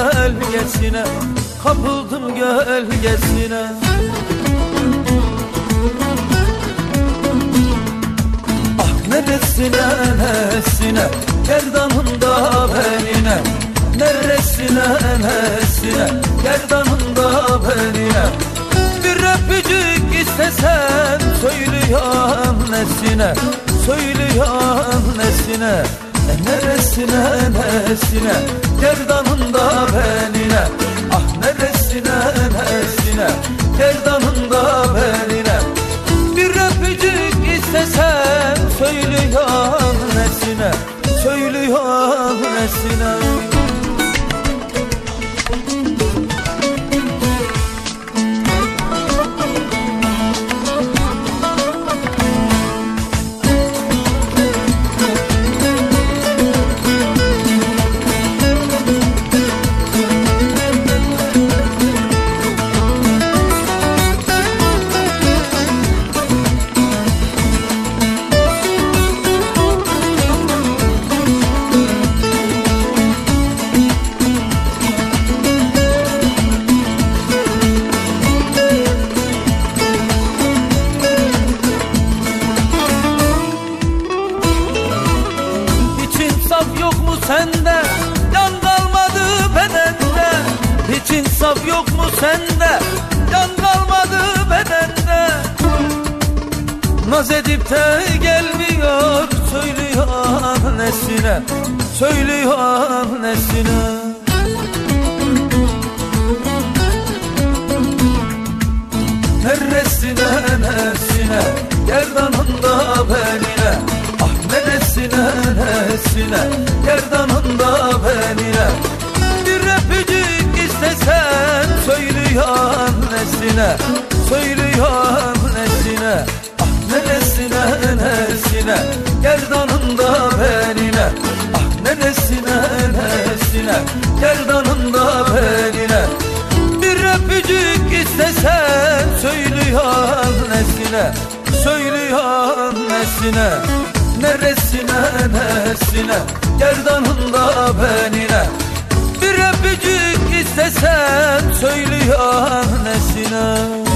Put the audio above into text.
gölgesine Kapıldım gölgesine Ah neresine nesine Gerdanında benine Neresine nesine Gerdanında benine Bir öpücük istesem Söylüyorum nesine Söylüyorum nesine Neresine nesine Gerdanında benine Ah neresine nesine Gerdanında benine Bir öpücük istesem Söylüyorum nesine sende. Can kalmadı bedende. Hiç insaf yok mu sende? Can kalmadı bedende. Naz edip de gelmiyor Söylüyor nesine Söylüyor nesine nesine Gerdanında benine. Bir öpücük istesen Söylüyor nesine Söylüyor nesine Ah neresine nesine Gerdanında benine. Ah neresine nesine Gerdanında benine. Bir öpücük istesen Söylüyor nesine Söylüyor nesine Neresine nesine Gerdanında benine. Bir öpücük istesen Söylüyor nesine